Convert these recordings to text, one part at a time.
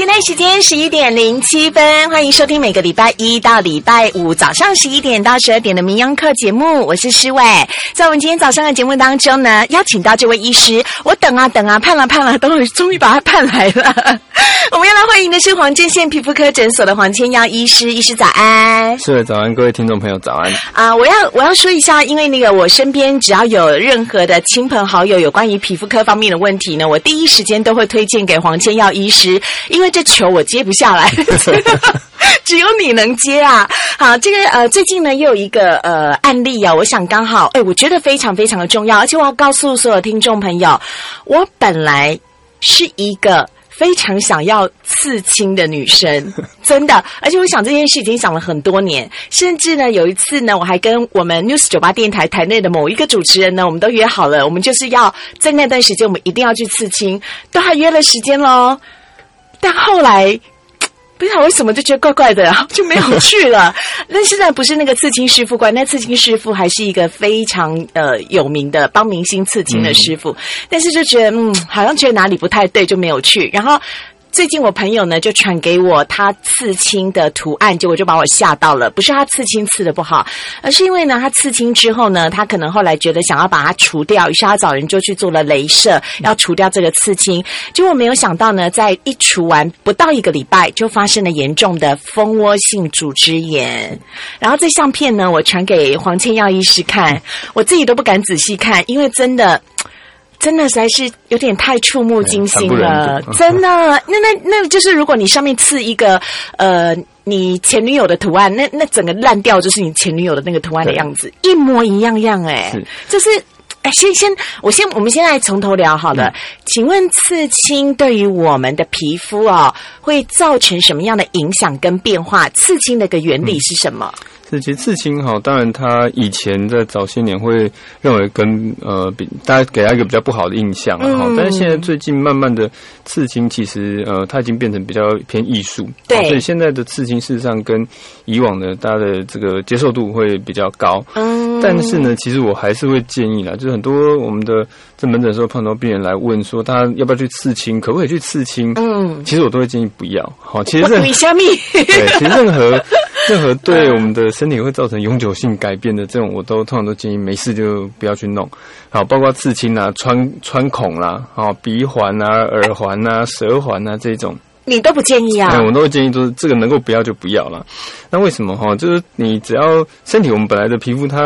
现在时间十一点零七分，欢迎收听每个礼拜一到礼拜五早上十一点到十二点的民央课节目，我是诗伟。在我们今天早上的节目当中呢，邀请到这位医师，我等啊等啊，盼了盼了，终于 终于把他盼来了。我们要来欢迎的是黄镇县皮肤科诊所的黄千耀医师，医师早安。是的，早安，各位听众朋友早安。啊，我要我要说一下，因为那个我身边只要有任何的亲朋好友有关于皮肤科方面的问题呢，我第一时间都会推荐给黄千耀医师，因为这球我接不下来，只有你能接啊。好，这个呃，最近呢又有一个呃案例啊，我想刚好，哎，我觉得非常非常的重要，而且我要告诉所有听众朋友，我本来是一个。非常想要刺青的女生，真的，而且我想这件事已经想了很多年，甚至呢，有一次呢，我还跟我们 News 九八电台台内的某一个主持人呢，我们都约好了，我们就是要在那段时间，我们一定要去刺青，都还约了时间喽，但后来。不知道为什么就觉得怪怪的，然 后就没有去了。那现在不是那个刺青师傅怪，那刺青师傅还是一个非常呃有名的帮明星刺青的师傅。但是就觉得嗯，好像觉得哪里不太对，就没有去。然后。最近我朋友呢就传给我他刺青的图案，结果就把我吓到了。不是他刺青刺的不好，而是因为呢他刺青之后呢，他可能后来觉得想要把它除掉，于是他找人就去做了镭射，要除掉这个刺青。结果没有想到呢，在一除完不到一个礼拜，就发生了严重的蜂窝性组织炎。然后这相片呢，我传给黄千耀医师看，我自己都不敢仔细看，因为真的。真的实在是有点太触目惊心了，真的。那那那就是如果你上面刺一个呃你前女友的图案，那那整个烂掉就是你前女友的那个图案的样子，一模一样样哎。就是哎，先先我先我们现在从头聊好了。请问刺青对于我们的皮肤哦，会造成什么样的影响跟变化？刺青的一个原理是什么？是，其实刺青哈，当然他以前在早些年会认为跟呃，比大家给他一个比较不好的印象哈，但是现在最近慢慢的刺青其实呃，它已经变成比较偏艺术，对，所以现在的刺青事实上跟以往的大家的这个接受度会比较高，嗯，但是呢，其实我还是会建议啦，就是很多我们的在门诊时候碰到病人来问说，他要不要去刺青，可不可以去刺青？嗯，其实我都会建议不要，好，其实对，其实任何。任何对我们的身体会造成永久性改变的这种，我都通常都建议没事就不要去弄。好，包括刺青啊、穿穿孔啦、好鼻环啊、耳环啊、舌环啊这种，你都不建议啊？我都会建议，就是这个能够不要就不要了。那为什么哈？就是你只要身体，我们本来的皮肤它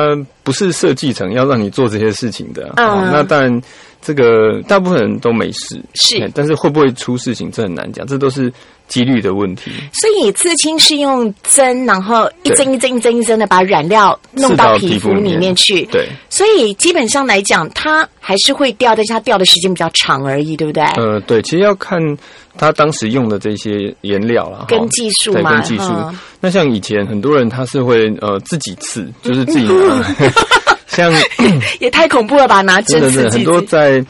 不是设计成要让你做这些事情的。嗯，那当然。这个大部分人都没事，是，但是会不会出事情，这很难讲，这都是几率的问题。所以刺青是用针，然后一针一针一针一针的把染料弄到皮肤里面去。对，所以基本上来讲，它还是会掉，但是它掉的时间比较长而已，对不对？呃，对，其实要看他当时用的这些颜料了，跟技术嘛，跟技术。那像以前很多人他是会呃自己刺，就是自己。像 也太恐怖了吧！拿针刺很多在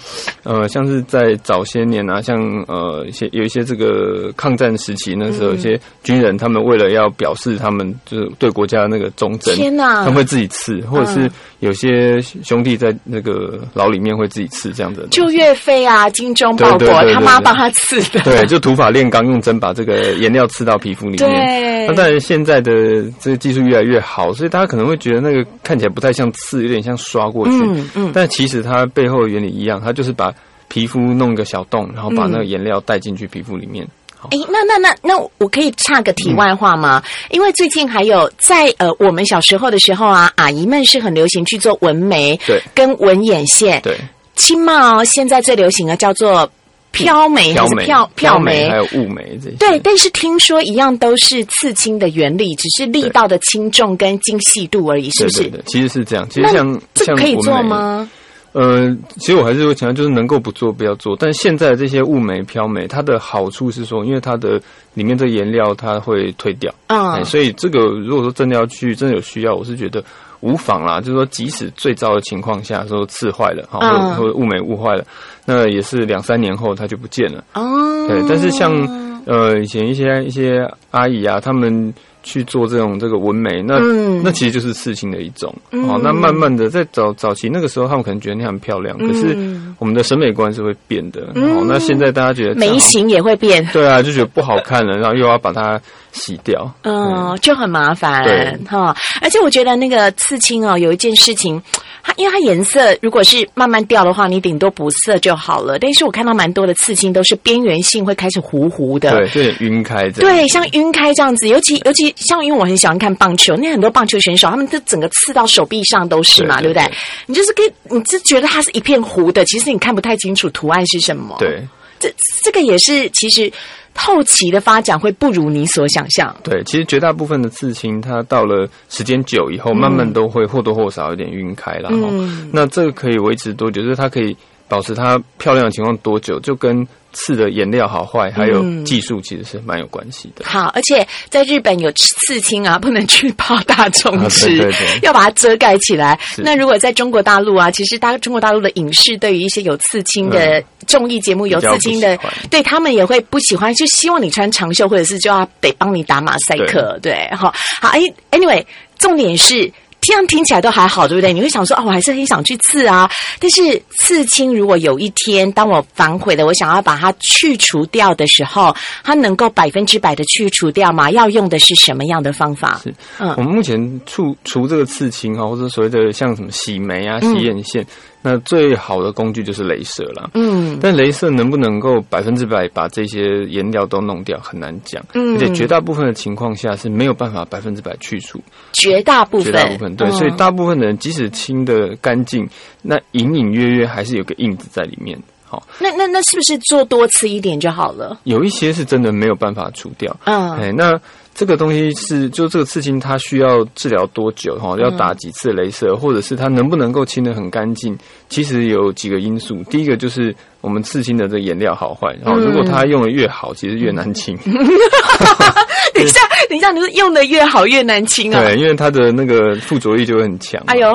呃，像是在早些年啊，像呃一些有一些这个抗战时期那时候，一些军人他们为了要表示他们就是对国家那个忠贞，天哪，他们会自己刺，或者是有些兄弟在那个牢里面会自己刺这样的。就岳飞啊，精忠报国，他妈帮他刺的。对，就土法炼钢，用针把这个颜料刺到皮肤里面。对。那当然，现在的这个技术越来越好，所以大家可能会觉得那个看起来不太像刺。有点像刷过去，嗯嗯，但其实它背后的原理一样，它就是把皮肤弄一个小洞，然后把那个颜料带进去皮肤里面。哎，那那那那，我可以插个题外话吗？因为最近还有在呃，我们小时候的时候啊，阿姨们是很流行去做纹眉，对，跟纹眼线，对。青帽现在最流行的叫做。飘眉还是飘飘眉，还有雾眉这些。对，但是听说一样都是刺青的原理，只是力道的轻重跟精细度而已，是不是？其实是这样。其实像像可以做吗？呃，其实我还是会强调，就是能够不做不要做。但现在这些雾眉飘眉，它的好处是说，因为它的里面的颜料它会退掉，嗯，所以这个如果说真的要去，真的有需要，我是觉得。无妨啦，就是说，即使最糟的情况下，说刺坏了，或者或者雾眉雾坏了，那也是两三年后它就不见了。哦，对。但是像呃以前一些一些阿姨啊，他们去做这种这个纹眉，那那其实就是刺青的一种。哦，那慢慢的在早早期那个时候，他们可能觉得你很漂亮，可是我们的审美观是会变的。哦，那现在大家觉得眉形也会变，对啊，就觉得不好看了，然后又要把它洗掉，嗯，就很麻烦哈。而且我觉得那个刺青哦，有一件事情。它因为它颜色如果是慢慢掉的话，你顶多补色就好了。但是我看到蛮多的刺青都是边缘性会开始糊糊的，对，有点晕开。对，像晕开这样子，尤其尤其像因为我很喜欢看棒球，那很多棒球选手他们这整个刺到手臂上都是嘛，对不对？你就是跟你就觉得它是一片糊的，其实你看不太清楚图案是什么。对，这这个也是其实。后期的发展会不如你所想象。对，其实绝大部分的刺青，它到了时间久以后，慢慢都会或多或少有点晕开了。嗯，那这个可以维持多久？就是它可以保持它漂亮的情况多久？就跟。刺的颜料好坏，还有技术，其实是蛮有关系的。好，而且在日本有刺青啊，不能去泡大众吃，要把它遮盖起来。那如果在中国大陆啊，其实大中国大陆的影视对于一些有刺青的综艺节目有刺青的，对他们也会不喜欢，就希望你穿长袖，或者是就要得帮你打马赛克。对，好，好，哎，anyway，重点是。这样听起来都还好，对不对？你会想说，哦，我还是很想去刺啊。但是刺青，如果有一天当我反悔了，我想要把它去除掉的时候，它能够百分之百的去除掉吗？要用的是什么样的方法？是，嗯，我们目前除除这个刺青啊，或者所谓的像什么洗眉啊、洗眼线。那最好的工具就是镭射了，嗯，但镭射能不能够百分之百把这些颜料都弄掉，很难讲，嗯，而且绝大部分的情况下是没有办法百分之百去除，绝大部分，绝大部分，对，所以大部分的人即使清的干净，那隐隐约约还是有个印子在里面，好，那那那是不是做多次一点就好了？有一些是真的没有办法除掉，嗯，哎，那。这个东西是，就这个刺青，它需要治疗多久？哈，要打几次镭射，或者是它能不能够清的很干净？其实有几个因素。第一个就是我们刺青的这颜料好坏，然后如果它用的越好，其实越难清。等一下，等一下，你说用的越好越难清啊？对，因为它的那个附着力就会很强。哎呦，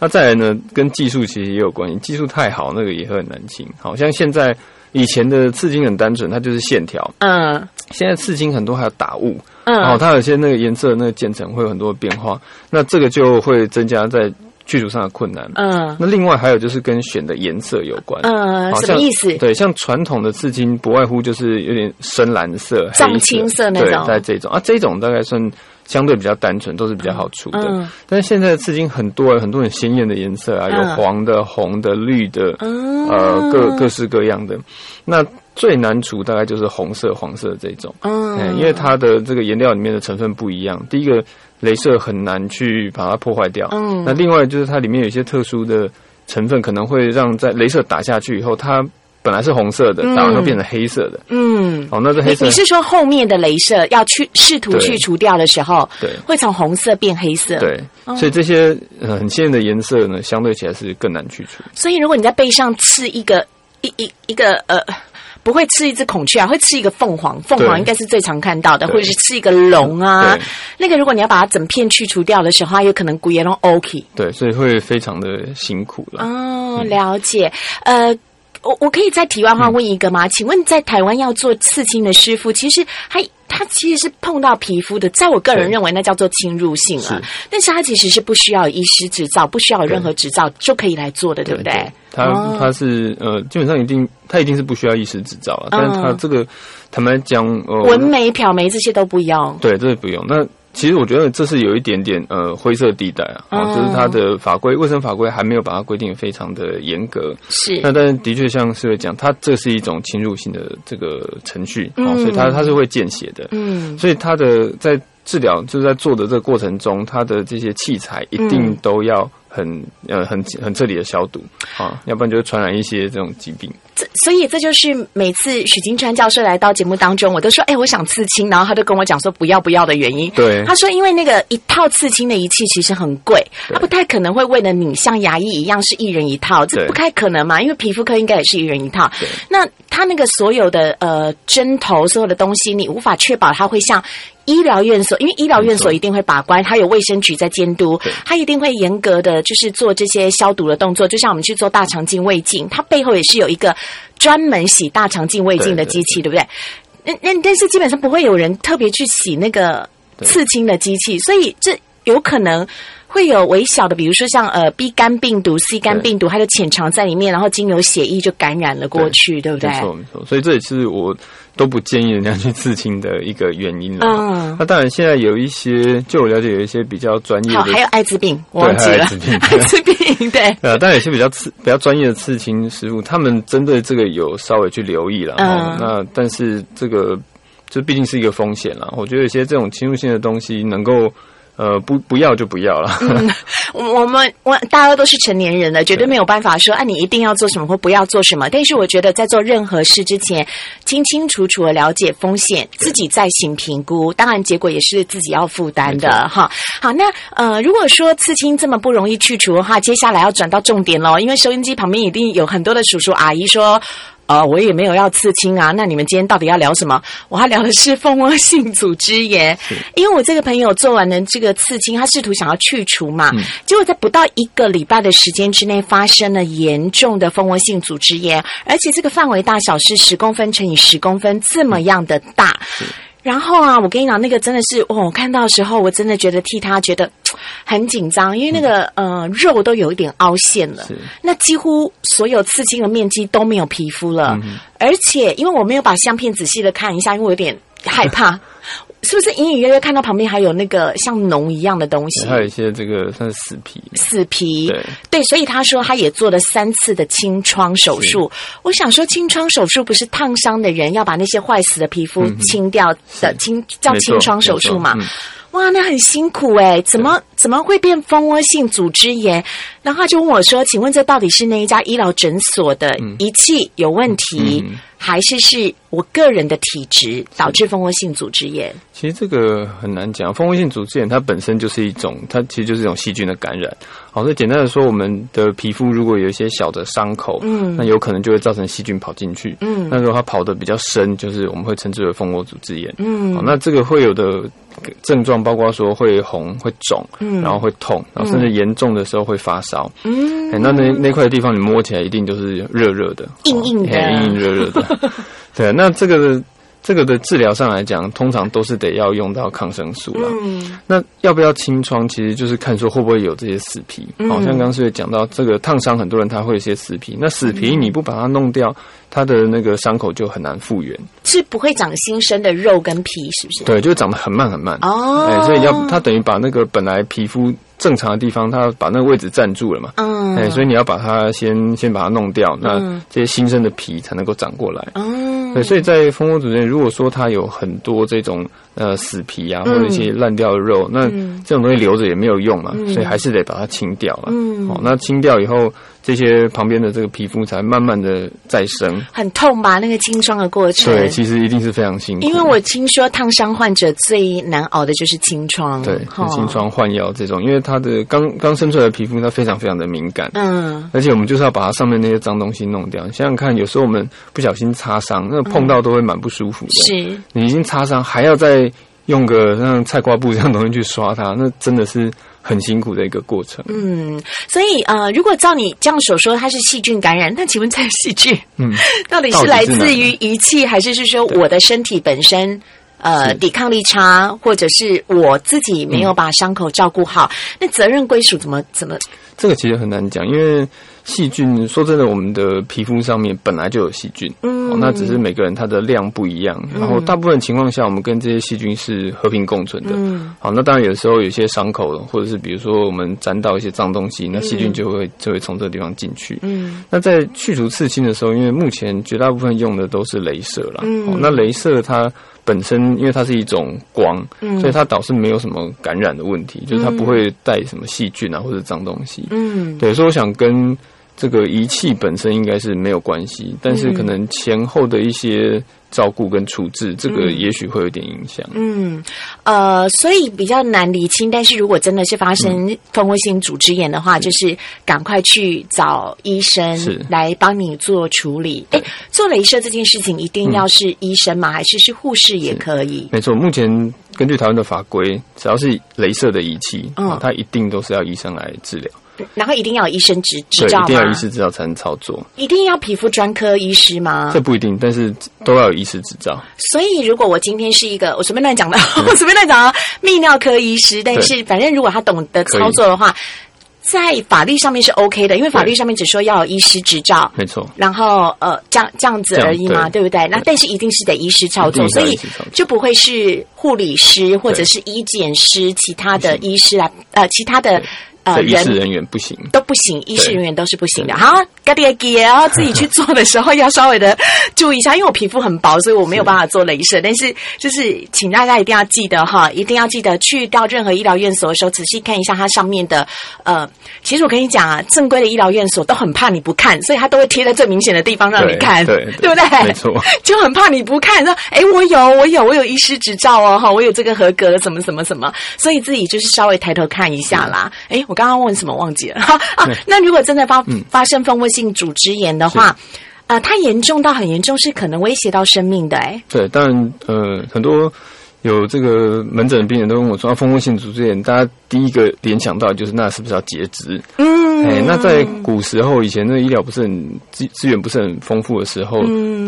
那再来呢，跟技术其实也有关系。技术太好，那个也会很难清。好像现在以前的刺青很单纯，它就是线条。嗯，现在刺青很多还有打雾。哦，它有些那个颜色那个渐层会有很多变化，那这个就会增加在剧组上的困难。嗯，那另外还有就是跟选的颜色有关。嗯，什么意思？对，像传统的刺青不外乎就是有点深蓝色、藏青色那种，在这种啊，这种大概算相对比较单纯，都是比较好出的。但是现在的刺青很多，很多很鲜艳的颜色啊，有黄的、红的、绿的，呃，各各式各样的。那最难除大概就是红色、黄色这种，嗯，因为它的这个颜料里面的成分不一样。第一个，镭射很难去把它破坏掉，嗯，那另外就是它里面有一些特殊的成分，可能会让在镭射打下去以后，它本来是红色的，打完后变成黑色的，嗯，哦，那是黑色。你是说后面的镭射要去试图去除掉的时候，对，会从红色变黑色，对，所以这些很鲜艳的颜色呢，相对起来是更难去除。所以如果你在背上刺一个一一一个呃。不会吃一只孔雀啊，会吃一个凤凰。凤凰应该是最常看到的，或者是吃一个龙啊。那个如果你要把它整片去除掉的时候，有可能骨也龙 OK。对，所以会非常的辛苦了。哦，了解。呃，我我可以在题外话问一个吗？请问在台湾要做刺青的师傅，其实他他其实是碰到皮肤的，在我个人认为那叫做侵入性啊。但是它其实是不需要医师执照，不需要任何执照就可以来做的，对不对？它它是呃，基本上一定它一定是不需要医师执照了，但是它这个坦白讲，呃，纹眉、漂眉这些都不用。对，这不用。那其实我觉得这是有一点点呃灰色地带啊，就是它的法规卫生法规还没有把它规定非常的严格。是。那但是的确像是会讲，它这是一种侵入性的这个程序，哦，所以它它是会见血的。嗯。所以它的在治疗就是在做的这个过程中，它的这些器材一定都要。很呃很很彻底的消毒啊，要不然就会传染一些这种疾病。这所以这就是每次许金川教授来到节目当中，我都说哎，我想刺青，然后他就跟我讲说不要不要的原因。对，他说因为那个一套刺青的仪器其实很贵，他不太可能会为了你像牙医一样是一人一套，这不太可能嘛？因为皮肤科应该也是一人一套。那他那个所有的呃针头所有的东西，你无法确保它会像。医疗院所，因为医疗院所一定会把关，它有卫生局在监督，它一定会严格的就是做这些消毒的动作。就像我们去做大肠镜胃镜，它背后也是有一个专门洗大肠镜胃镜的机器，对不对？那那但是基本上不会有人特别去洗那个刺青的机器，所以这有可能。会有微小的，比如说像呃 B 肝病毒、C 肝病毒，它就潜藏在里面，然后经由血液就感染了过去，对不对？没错，没错。所以这也是我都不建议人家去刺青的一个原因了。嗯，那当然现在有一些，就我了解，有一些比较专业的，还有艾滋病，我忘记了，艾滋病，对。呃，但有些比较刺、比较专业的刺青师傅，他们针对这个有稍微去留意了。嗯，那但是这个这毕竟是一个风险啦。我觉得有些这种侵入性的东西能够。呃，不，不要就不要了。嗯，我们我大家都是成年人了，绝对没有办法说啊，你一定要做什么或不要做什么。但是我觉得在做任何事之前，清清楚楚的了解风险，自己再行评估。当然，结果也是自己要负担的哈。好，那呃，如果说刺青这么不容易去除的话，接下来要转到重点喽，因为收音机旁边一定有很多的叔叔阿姨说。呃，我也没有要刺青啊。那你们今天到底要聊什么？我要聊的是蜂窝性组织炎。因为我这个朋友做完了这个刺青，他试图想要去除嘛，结果在不到一个礼拜的时间之内，发生了严重的蜂窝性组织炎，而且这个范围大小是十公分乘以十公分这么样的大。然后啊，我跟你讲，那个真的是哦，我看到的时候，我真的觉得替他觉得 很紧张，因为那个呃肉都有一点凹陷了，那几乎所有刺青的面积都没有皮肤了，而且因为我没有把相片仔细的看一下，因为我有点害怕。是不是隐隐约约看到旁边还有那个像脓一样的东西？还有一些这个算是死皮。死皮，对对，所以他说他也做了三次的清创手术。我想说，清创手术不是烫伤的人要把那些坏死的皮肤清掉的清叫清创手术嘛？哇，那很辛苦哎，怎么怎么会变蜂窝性组织炎？然后他就问我说：“请问这到底是那一家医疗诊所的仪器有问题？”还是是我个人的体质导致蜂窝性组织炎。其实这个很难讲，蜂窝性组织炎它本身就是一种，它其实就是一种细菌的感染。好，所以简单的说，我们的皮肤如果有一些小的伤口，嗯，那有可能就会造成细菌跑进去，嗯，那如果它跑的比较深，就是我们会称之为蜂窝组织炎，嗯，好，那这个会有的症状包括说会红、会肿，嗯，然后会痛，然后甚至严重的时候会发烧，嗯，那那那块地方你摸起来一定就是热热的，硬硬的，硬硬热热的。对，那这个这个的治疗上来讲，通常都是得要用到抗生素了。嗯，那要不要清创，其实就是看说会不会有这些死皮。好像刚是讲到这个烫伤，很多人他会有些死皮。那死皮你不把它弄掉，它的那个伤口就很难复原。是不会长新生的肉跟皮，是不是？对，就长得很慢很慢。哦，哎，所以要它等于把那个本来皮肤。正常的地方，它把那个位置占住了嘛？嗯，哎，所以你要把它先先把它弄掉，那这些新生的皮才能够长过来。嗯，对，所以在蜂窝组织，如果说它有很多这种呃死皮啊，或者一些烂掉的肉，那这种东西留着也没有用嘛，所以还是得把它清掉了。嗯，哦，那清掉以后。这些旁边的这个皮肤才慢慢的再生，很痛吧？那个清创的过程，对，其实一定是非常辛苦。因为我听说烫伤患者最难熬的就是清创，对，清创换药这种，因为它的刚刚生出来的皮肤它非常非常的敏感，嗯，而且我们就是要把它上面那些脏东西弄掉。想想看，有时候我们不小心擦伤，那碰到都会蛮不舒服的。是，你已经擦伤，还要再用个像菜瓜布这样东西去刷它，那真的是。很辛苦的一个过程。嗯，所以呃，如果照你这样所说，它是细菌感染，那请问这细菌，嗯，到底是来自于仪器，还是是说我的身体本身呃抵抗力差，或者是我自己没有把伤口照顾好？那责任归属怎么怎么？这个其实很难讲，因为。细菌说真的，我们的皮肤上面本来就有细菌，嗯，那只是每个人它的量不一样。然后大部分情况下，我们跟这些细菌是和平共存的。嗯，好，那当然有时候有些伤口，或者是比如说我们沾到一些脏东西，那细菌就会就会从这个地方进去。嗯，那在去除刺青的时候，因为目前绝大部分用的都是镭射啦，嗯，那镭射它本身因为它是一种光，嗯，所以它倒是没有什么感染的问题，就是它不会带什么细菌啊或者脏东西。嗯，对，所以我想跟。这个仪器本身应该是没有关系，但是可能前后的一些照顾跟处置，这个也许会有点影响。嗯，呃，所以比较难理清。但是如果真的是发生蜂窝性组织炎的话，就是赶快去找医生来帮你做处理。哎，做镭射这件事情一定要是医生吗？还是是护士也可以？没错，目前根据台湾的法规，只要是镭射的仪器，嗯，它一定都是要医生来治疗。然后一定要有医生执执照一定要医师执照才能操作。一定要皮肤专科医师吗？这不一定，但是都要有医师执照。所以，如果我今天是一个我随便乱讲的，我随便乱讲泌尿科医师，但是反正如果他懂得操作的话。在法律上面是 OK 的，因为法律上面只说要有医师执照，没错。然后呃，这样这样子而已嘛，对不对？那但是一定是得医师操作，所以就不会是护理师或者是医检师，其他的医师来呃，其他的。呃，医师人员不行，都不行，医师人员都是不行的。好，该第给然后自己去做的时候要稍微的注意一下，因为我皮肤很薄，所以我没有办法做镭射。但是就是请大家一定要记得哈，一定要记得去到任何医疗院所的时候，仔细看一下它上面的呃。其实我跟你讲啊，正规的医疗院所都很怕你不看，所以他都会贴在最明显的地方让你看，对 对不对？没错，就很怕你不看，说哎，我有，我有，我有医师执照哦，哈，我有这个合格的什么什么什么，所以自己就是稍微抬头看一下啦。哎，我刚刚问什么忘记了？啊，那如果真的发发生蜂窝性组织炎的话，呃，它严重到很严重，是可能威胁到生命的。哎，对，当然，呃，很多。有这个门诊的病人都问我说：“蜂窝性组织炎，大家第一个联想到就是那是不是要截肢？”嗯，哎，那在古时候以前那医疗不是很资资源不是很丰富的时候，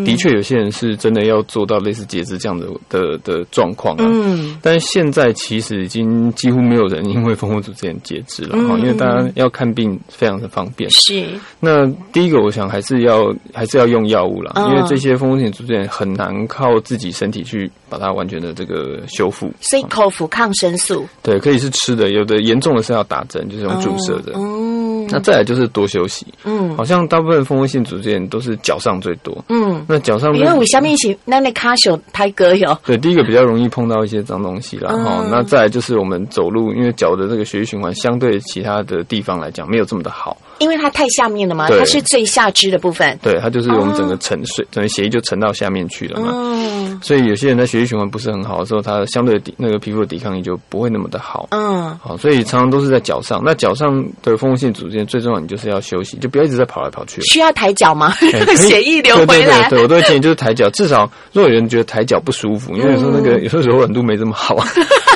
的确有些人是真的要做到类似截肢这样的的的状况啊。嗯，但是现在其实已经几乎没有人因为蜂窝组织炎截肢了哈，因为大家要看病非常的方便。是，那第一个我想还是要还是要用药物了，因为这些蜂窝性组织炎很难靠自己身体去把它完全的这个。呃，修复，所以口服抗生素，对，可以是吃的，有的严重的是要打针，就是用注射的。嗯，那再来就是多休息。嗯，好像大部分蜂窝性组织炎都是脚上最多。嗯，那脚上因为我下面一起那那卡手胎哥有。对，第一个比较容易碰到一些脏东西啦。哈，那再来就是我们走路，因为脚的这个血液循环相对其他的地方来讲没有这么的好。因为它太下面了嘛，它是最下肢的部分。对，它就是我们整个沉睡，整个血液就沉到下面去了嘛。所以有些人在血液循环不是很好的时候，他相对的那个皮肤的抵抗力就不会那么的好。嗯，好，所以常常都是在脚上。那脚上的蜂窝性组织最重要，你就是要休息，就不要一直在跑来跑去。需要抬脚吗？血液流回来。对对对，我都会建议就是抬脚，至少如果有人觉得抬脚不舒服，因为有时候那个有时候柔软度没这么好。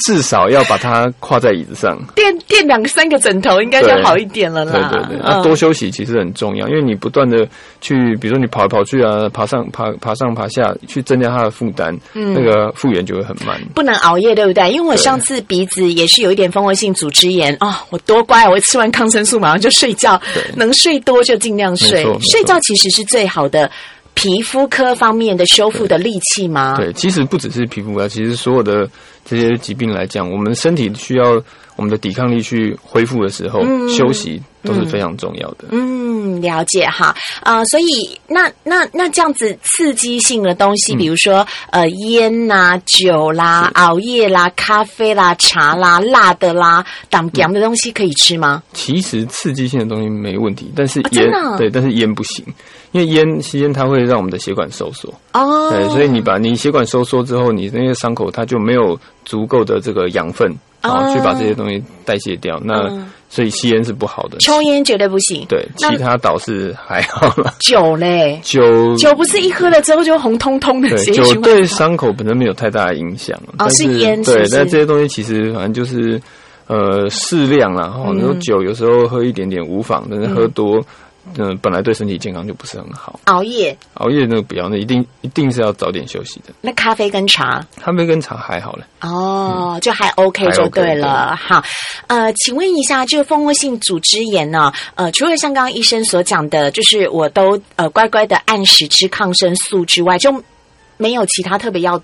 至少要把它跨在椅子上，垫垫两三个枕头，应该就好一点了啦。对对对，啊，多休息其实很重要，因为你不断的去，比如说你跑来跑去啊，爬上爬爬上爬下去，增加它的负担，嗯，那个复原就会很慢。不能熬夜，对不对？因为我上次鼻子也是有一点蜂窝性组织炎啊，我多乖，我吃完抗生素马上就睡觉，能睡多就尽量睡，睡觉其实是最好的。皮肤科方面的修复的利器吗？对，其实不只是皮肤科，其实所有的这些疾病来讲，我们身体需要我们的抵抗力去恢复的时候，休息都是非常重要的。嗯，了解哈。啊，所以那那那这样子刺激性的东西，比如说呃烟呐、酒啦、熬夜啦、咖啡啦、茶啦、辣的啦、挡凉的东西可以吃吗？其实刺激性的东西没问题，但是烟对，但是烟不行。因为烟吸烟，它会让我们的血管收缩哦，对，所以你把你血管收缩之后，你那些伤口它就没有足够的这个养分啊，去把这些东西代谢掉。那所以吸烟是不好的，抽烟绝对不行。对，其他倒是还好了。酒嘞，酒酒不是一喝了之后就红彤彤的，酒对伤口本身没有太大的影响。哦，是烟，对，但这些东西其实反正就是呃适量啦。哈，你说酒有时候喝一点点无妨，但是喝多。嗯，本来对身体健康就不是很好。熬夜，熬夜那个不要，那一定一定是要早点休息的。那咖啡跟茶，咖啡跟茶还好嘞。哦，就还 OK 就对了。好，呃，请问一下，这个蜂窝性组织炎呢？呃，除了像刚刚医生所讲的，就是我都呃乖乖的按时吃抗生素之外，就没有其他特别要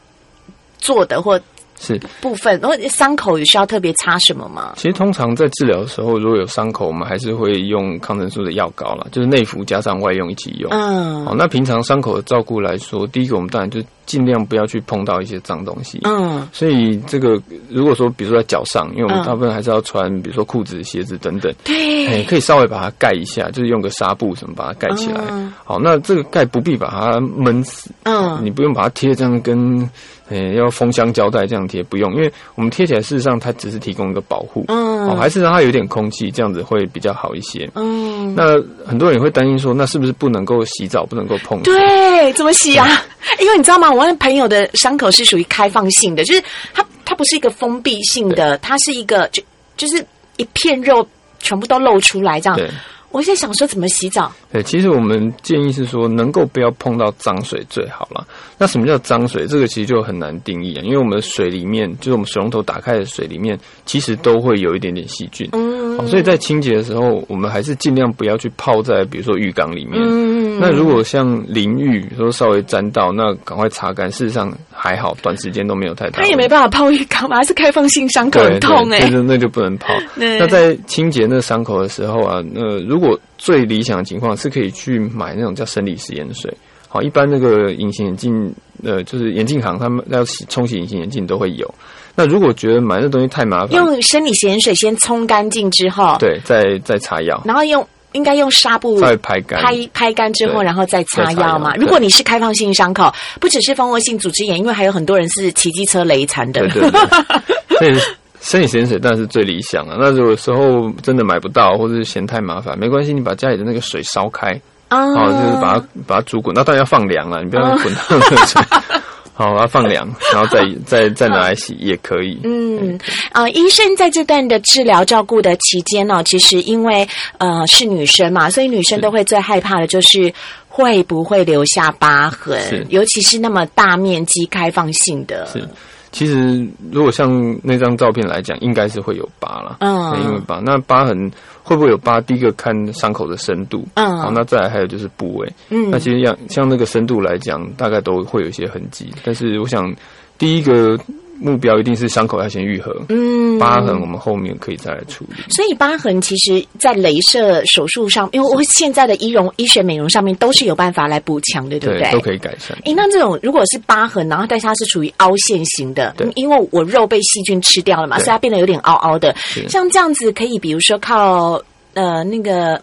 做的或。是部分，然后伤口有需要特别擦什么吗？其实通常在治疗的时候，如果有伤口，我们还是会用抗生素的药膏了，就是内服加上外用一起用。嗯，好，那平常伤口的照顾来说，第一个我们当然就尽量不要去碰到一些脏东西。嗯，所以这个如果说比如说在脚上，因为我们大部分还是要穿，比如说裤子、鞋子等等，对，可以稍微把它盖一下，就是用个纱布什么把它盖起来。好，那这个盖不必把它闷死。嗯，你不用把它贴这样跟。诶，要封箱胶带这样贴不用，因为我们贴起来，事实上它只是提供一个保护，嗯，哦，还是让它有点空气，这样子会比较好一些。嗯，那很多人也会担心说，那是不是不能够洗澡，不能够碰？对，怎么洗啊？因为你知道吗？我朋友的伤口是属于开放性的，就是它它不是一个封闭性的，它是一个就就是一片肉。全部都露出来这样。我在想说怎么洗澡？对，其实我们建议是说，能够不要碰到脏水最好了。那什么叫脏水？这个其实就很难定义啊，因为我们的水里面，就是我们水龙头打开的水里面，其实都会有一点点细菌。嗯，所以在清洁的时候，我们还是尽量不要去泡在比如说浴缸里面。嗯，那如果像淋浴，比如说稍微沾到，那赶快擦干。事实上还好，短时间都没有太大。他也没办法泡浴缸嘛，是开放性伤口很痛哎，那就那就不能泡。那在清洁那伤口的时候啊，那如果最理想的情况是可以去买那种叫生理食盐水。好，一般那个隐形眼镜，呃，就是眼镜行他们要洗冲洗隐形眼镜都会有。那如果觉得买那东西太麻烦，用生理食盐水先冲干净之后，对，再再擦药，然后用应该用纱布再拍干，拍拍干之后，然后再擦药嘛。如果你是开放性伤口，不只是蜂窝性组织炎，因为还有很多人是骑机车雷残的。对对对。生理食盐水当然是最理想啊。那有时候真的买不到，或者是嫌太麻烦，没关系，你把家里的那个水烧开，哦，就是把它把它煮滚，那当然要放凉了，你不要滚烫的水。好，把它放凉，然后再再再拿来洗也可以。嗯，啊，医生在这段的治疗照顾的期间呢，其实因为呃是女生嘛，所以女生都会最害怕的就是会不会留下疤痕，尤其是那么大面积开放性的。是其实，如果像那张照片来讲，应该是会有疤了。嗯，因为疤，那疤痕会不会有疤？第一个看伤口的深度。嗯，好，那再来还有就是部位。嗯，那其实像像那个深度来讲，大概都会有一些痕迹。但是，我想第一个。目标一定是伤口要先愈合，嗯，疤痕我们后面可以再来处理。所以疤痕其实，在镭射手术上，因为我现在的医容、医学美容上面都是有办法来补强的，对不对？都可以改善。诶，那这种如果是疤痕，然后但是它是处于凹陷型的，因为我肉被细菌吃掉了嘛，所以它变得有点凹凹的。像这样子，可以比如说靠呃那个。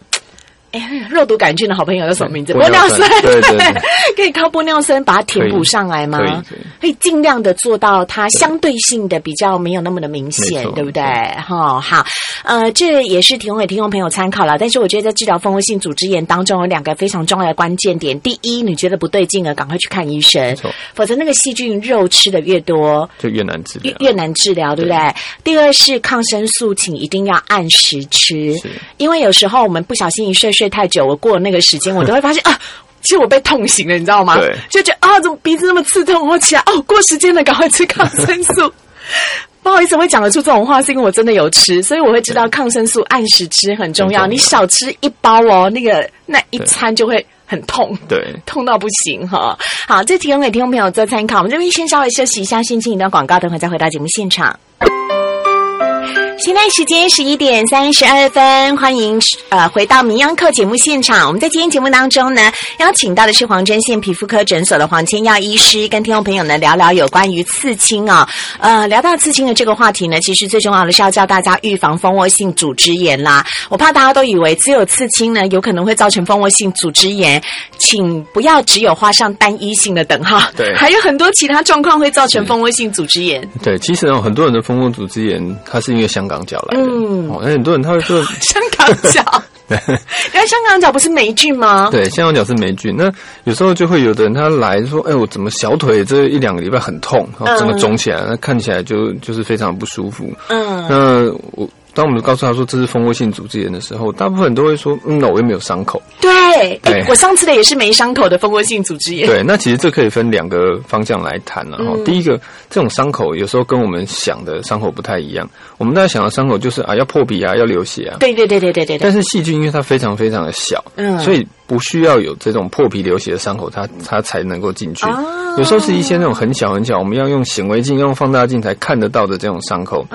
哎，肉毒杆菌的好朋友叫什么名字？玻尿酸，对对，可以靠玻尿酸把它填补上来吗？可以尽量的做到它相对性的比较没有那么的明显，对不对？哈，好，呃，这也是提供给听众朋友参考了。但是我觉得在治疗蜂窝性组织炎当中有两个非常重要的关键点：第一，你觉得不对劲了，赶快去看医生，否则那个细菌肉吃的越多，就越难治疗，越难治疗，对不对？第二是抗生素，请一定要按时吃，因为有时候我们不小心一睡睡。睡太久，我过了那个时间，我都会发现啊，其实我被痛醒了，你知道吗？对，就觉得啊，怎么鼻子那么刺痛？我起来哦，过时间了，赶快吃抗生素。不好意思，我会讲得出这种话，是因为我真的有吃，所以我会知道抗生素按时吃很重要。你少吃一包哦，那个那一餐就会很痛，对，痛到不行哈。好，这提供给听众朋友做参考。我们这边先稍微休息一下，先进一段广告，等会再回到节目现场。现在时间十一点三十二分，欢迎呃回到《名央课》节目现场。我们在今天节目当中呢，邀请到的是黄针县皮肤科诊所的黄千耀医师，跟听众朋友呢聊聊有关于刺青啊。呃，聊到刺青的这个话题呢，其实最重要的是要教大家预防蜂窝性组织炎啦。我怕大家都以为只有刺青呢，有可能会造成蜂窝性组织炎，请不要只有画上单一性的等号，对，还有很多其他状况会造成蜂窝性组织炎。对，其实呢，很多人的蜂窝组织炎，它是因为香港脚来的。嗯，哦，那很多人他会说 香港脚，对，因为香港脚不是霉菌吗？对，香港脚是霉菌。那有时候就会有的人他来说，哎，我怎么小腿这一两个礼拜很痛，然后整个肿起来，那看起来就就是非常不舒服。嗯，那我。当我们告诉他说这是蜂窝性组织炎的时候，大部分人都会说：“嗯，那我又没有伤口。”对，我上次的也是没伤口的蜂窝性组织炎。对，那其实这可以分两个方向来谈了哈。第一个，这种伤口有时候跟我们想的伤口不太一样。我们大家想的伤口就是啊，要破皮啊，要流血啊。对对对对对对。但是细菌因为它非常非常的小，嗯，所以不需要有这种破皮流血的伤口，它它才能够进去。有时候是一些那种很小很小，我们要用显微镜、用放大镜才看得到的这种伤口。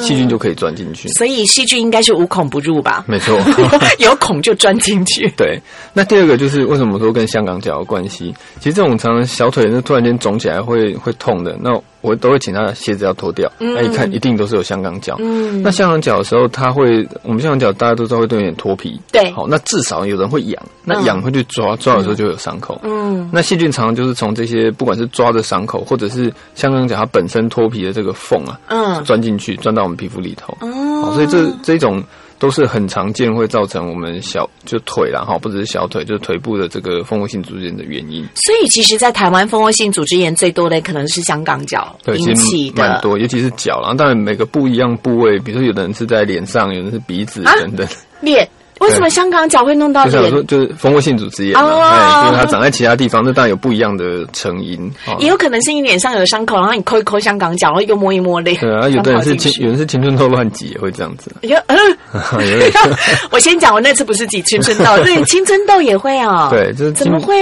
细菌就可以钻进去，所以细菌应该是无孔不入吧？没错，有孔就钻进去。对，那第二个就是为什么说跟香港脚有关系？其实这种常常小腿那突然间肿起来会会痛的，那。我都会请他鞋子要脱掉，那一看一定都是有香港脚。那香港脚的时候，他会我们香港脚大家都知道会有点脱皮。对，好，那至少有人会痒，那痒会去抓，抓的时候就有伤口。嗯，那细菌常常就是从这些不管是抓的伤口，或者是香港脚它本身脱皮的这个缝啊，嗯，钻进去，钻到我们皮肤里头。哦，所以这这种。都是很常见，会造成我们小就腿啦哈，不只是小腿，就是腿部的这个蜂窝性组织炎的原因。所以，其实，在台湾蜂窝性组织炎最多的可能是香港脚引起的，蛮多，尤其是脚。然后，当然每个不一样部位，比如说有的人是在脸上，有的是鼻子等等。脸。为什么香港脚会弄到脸？说就是蜂窝性组织炎嘛，因为它长在其他地方，那当然有不一样的成因。也有可能是你脸上有伤口，然后你抠一抠香港脚，然后又摸一摸脸。对啊，有的人是青，有人是青春痘乱挤也会这样子。有，我先讲，我那次不是挤青春痘，对，青春痘也会啊。对，就是怎么会？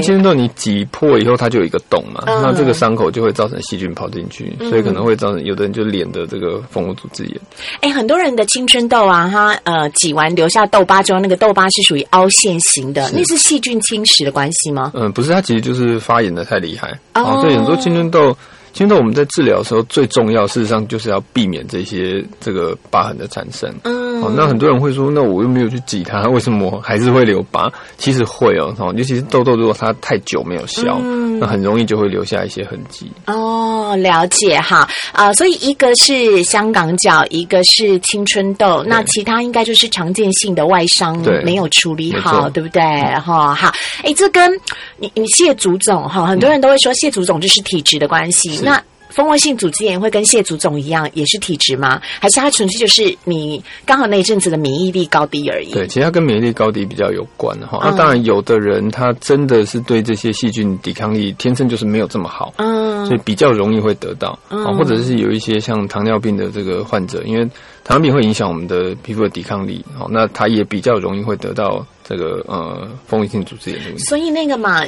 青春痘你挤破以后，它就有一个洞嘛，那这个伤口就会造成细菌跑进去，所以可能会造成有的人就脸的这个蜂窝组织炎。哎，很多人的青春痘啊，它呃挤完留下痘疤之后，那个痘疤。是属于凹陷型的，那是细菌侵蚀的关系吗？嗯，不是，它其实就是发炎的太厉害。哦，所以很多青春痘，青春痘我们在治疗的时候最重要，事实上就是要避免这些这个疤痕的产生。嗯。哦，那很多人会说，那我又没有去挤它，为什么还是会留疤？其实会哦，尤其是痘痘，如果它太久没有消，那很容易就会留下一些痕迹。哦，了解哈啊，所以一个是香港脚，一个是青春痘，那其他应该就是常见性的外伤没有处理好，对不对？哈好，哎，这跟你你谢祖总哈，很多人都会说谢祖总就是体质的关系，那。蜂窝性组织炎会跟蟹足肿一样，也是体质吗？还是它纯粹就是你刚好那一阵子的免疫力高低而已？对，其实它跟免疫力高低比较有关哈。那当然，有的人他真的是对这些细菌抵抗力天生就是没有这么好，嗯，所以比较容易会得到。嗯，或者是有一些像糖尿病的这个患者，因为糖尿病会影响我们的皮肤的抵抗力，好，那他也比较容易会得到。这个呃，封闭性组织炎的问题。所以那个嘛，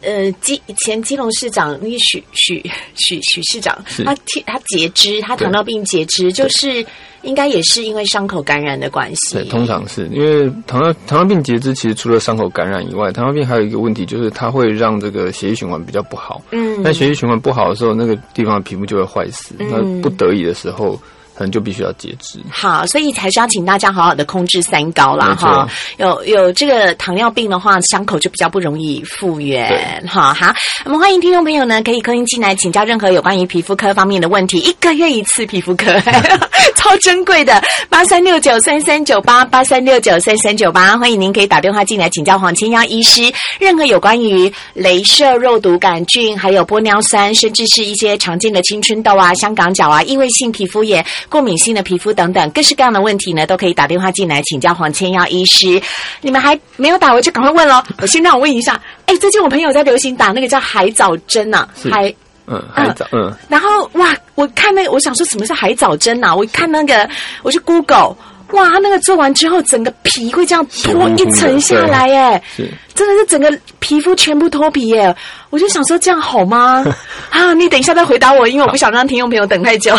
呃，基前基隆市长那个许许许许市长，他他截肢，他糖尿病截肢，就是应该也是因为伤口感染的关系。对，通常是因为糖尿糖尿病截肢，其实除了伤口感染以外，糖尿病还有一个问题，就是它会让这个血液循环比较不好。嗯，那血液循环不好的时候，那个地方的皮肤就会坏死。那不得已的时候。可能就必须要截肢。好，所以还是要请大家好好的控制三高啦。哈。有有这个糖尿病的话，伤口就比较不容易复原。哈，好，我们欢迎听众朋友呢，可以扣音进来请教任何有关于皮肤科方面的问题，一个月一次皮肤科，超珍贵的八三六九三三九八八三六九三三九八，欢迎您可以打电话进来请教黄千央医师，任何有关于镭射肉毒杆菌，还有玻尿酸，甚至是一些常见的青春痘啊、香港脚啊、异位性皮肤炎。过敏性的皮肤等等各式各样的问题呢，都可以打电话进来请教黄千耀医师。你们还没有打，我就赶快问喽。我先让我问一下，哎，最近我朋友在流行打那个叫海藻针呐，海嗯海藻嗯，然后哇，我看那我想说什么是海藻针呐？我看那个我去 Google。哇，他那个做完之后，整个皮会这样脱一层下来耶，真的是整个皮肤全部脱皮耶！我就想说这样好吗？啊，你等一下再回答我，因为我不想让听众朋友等太久。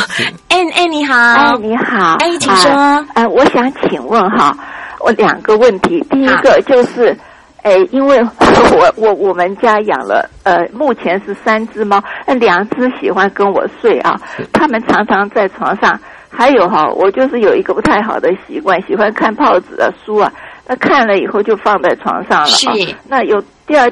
哎哎，你好，哎你好，哎请说。哎，我想请问哈，我两个问题，第一个就是，哎，因为 我我我们家养了呃，目前是三只猫，那两只喜欢跟我睡啊，他们常常在床上。还有哈，我就是有一个不太好的习惯，喜欢看报纸啊书啊，那看了以后就放在床上了。是。那有第二，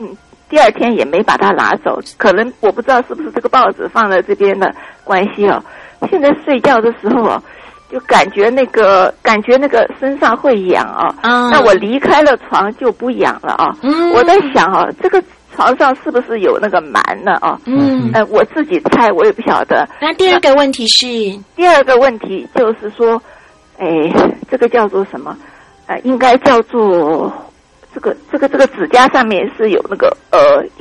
嗯，第二天也没把它拿走，可能我不知道是不是这个报纸放在这边的关系哦。现在睡觉的时候哦，就感觉那个感觉那个身上会痒啊。嗯。那我离开了床就不痒了啊。嗯。我在想啊，这个。床上是不是有那个螨呢？哦，嗯，呃，我自己猜，我也不晓得。那第二个问题是，第二个问题就是说，哎，这个叫做什么？呃，应该叫做这个这个这个指甲上面是有那个呃，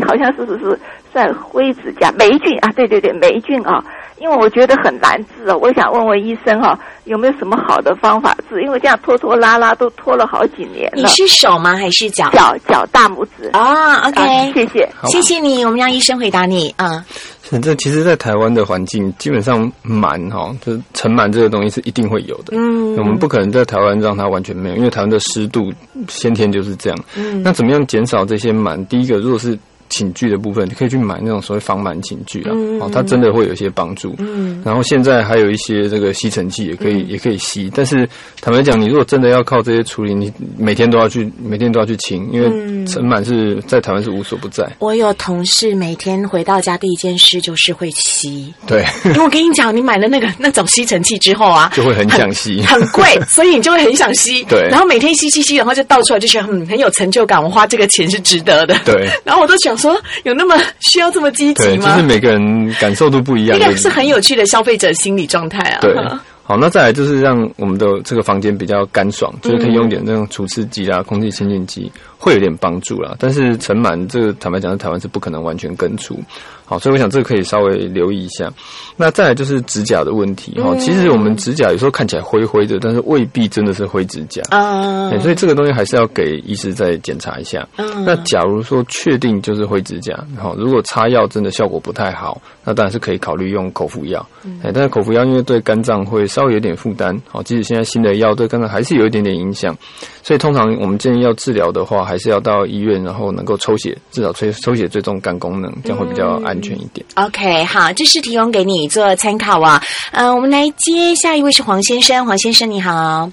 好像是不是算灰指甲霉菌啊？对对对，霉菌啊。因为我觉得很难治啊，我想问问医生哈，有没有什么好的方法治？因为这样拖拖拉拉都拖了好几年了。你是手吗？还是脚？脚脚大拇指啊。OK，谢谢，谢谢你。我们让医生回答你啊。反正其实，在台湾的环境，基本上螨哈，就是尘螨这个东西是一定会有的。嗯，我们不可能在台湾让它完全没有，因为台湾的湿度先天就是这样。嗯，那怎么样减少这些螨？第一个，如果是寝具的部分，你可以去买那种所谓防螨寝具啊，哦，它真的会有一些帮助。嗯，然后现在还有一些这个吸尘器也可以，也可以吸。但是坦白讲，你如果真的要靠这些处理，你每天都要去，每天都要去清，因为尘螨是在台湾是无所不在。我有同事每天回到家第一件事就是会吸。对，因为我跟你讲，你买了那个那种吸尘器之后啊，就会很想吸，很贵，所以你就会很想吸。对，然后每天吸吸吸，然后就倒出来，就觉得嗯很有成就感，我花这个钱是值得的。对，然后我都想说，有那么需要这么积极吗？就是每个人感受都不一样，应该是很有趣的消费者心理状态啊。对。好，那再来就是让我们的这个房间比较干爽，就是可以用点那种除湿机啊、空气清净机，会有点帮助啦。但是尘螨这个坦白讲，在台湾是不可能完全根除。好，所以我想这个可以稍微留意一下。那再来就是指甲的问题哈。其实我们指甲有时候看起来灰灰的，但是未必真的是灰指甲啊。所以这个东西还是要给医师再检查一下。那假如说确定就是灰指甲，好，如果擦药真的效果不太好，那当然是可以考虑用口服药。哎，但是口服药因为对肝脏会稍微有点负担，好，即使现在新的药对肝脏还是有一点点影响。所以通常我们建议要治疗的话，还是要到医院，然后能够抽血，至少抽抽血追踪肝功能，这样会比较安全一点。OK，好，这是提供给你做参考啊。嗯，我们来接下一位是黄先生，黄先生你好。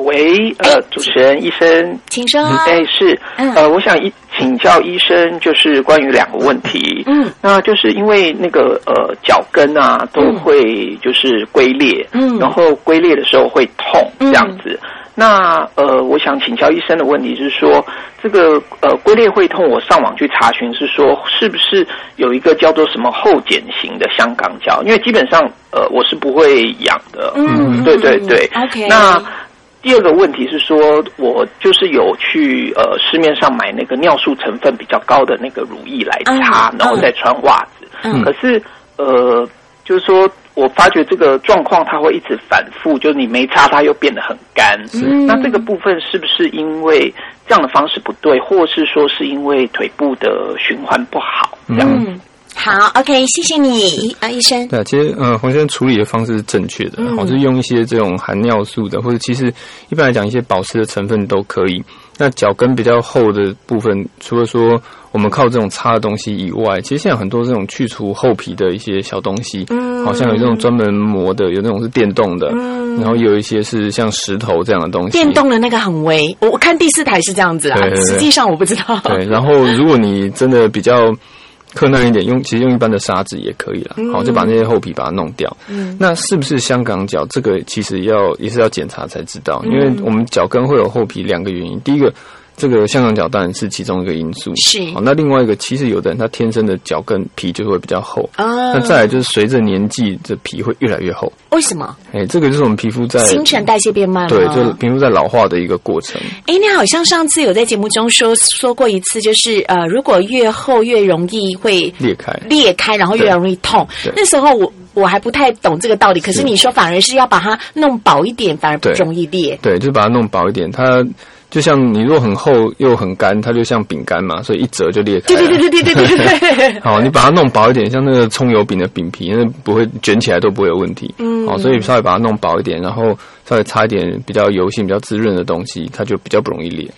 喂，呃，主持人医生，请说。哎，是，呃，我想一请教医生，就是关于两个问题。嗯，那就是因为那个呃脚跟啊都会就是龟裂，嗯，然后龟裂的时候会痛这样子。那呃，我想请教医生的问题是说，这个呃龟裂会痛，我上网去查询是说，是不是有一个叫做什么后茧型的香港脚？因为基本上呃我是不会养的。嗯，对对对。OK。那第二个问题是说，我就是有去呃市面上买那个尿素成分比较高的那个乳液来擦，然后再穿袜子。嗯。可是呃，就是说。我发觉这个状况，它会一直反复，就是你没擦，它又变得很干。那这个部分是不是因为这样的方式不对，或是说是因为腿部的循环不好？这样。好，OK，谢谢你啊，医生。对，其实呃，黄先生处理的方式是正确的，我是用一些这种含尿素的，或者其实一般来讲一些保湿的成分都可以。那脚跟比较厚的部分，除了说。我们靠这种擦的东西以外，其实现在很多这种去除厚皮的一些小东西，嗯，好像有这种专门磨的，有那种是电动的，嗯，然后有一些是像石头这样的东西。电动的那个很微，我我看第四台是这样子啊，实际上我不知道。对，然后如果你真的比较困难一点，用其实用一般的砂纸也可以了，好，就把那些厚皮把它弄掉。嗯，那是不是香港脚？这个其实要也是要检查才知道，因为我们脚跟会有厚皮，两个原因，第一个。这个香港脚当然是其中一个因素，是。好，那另外一个，其实有的人他天生的脚跟皮就会比较厚啊。那再来就是随着年纪，这皮会越来越厚。为什么？哎，这个就是我们皮肤在新陈代谢变慢，对，就是皮肤在老化的一个过程。哎，你好像上次有在节目中说说过一次，就是呃，如果越厚越容易会裂开，裂开，然后越容易痛。那时候我我还不太懂这个道理，可是你说反而是要把它弄薄一点，反而不容易裂。对，就是把它弄薄一点，它。就像你若很厚又很干，它就像饼干嘛，所以一折就裂开。对对对对对对对。好，你把它弄薄一点，像那个葱油饼的饼皮，那不会卷起来都不会有问题。嗯。好，所以稍微把它弄薄一点，然后稍微擦一点比较油性、比较滋润的东西，它就比较不容易裂。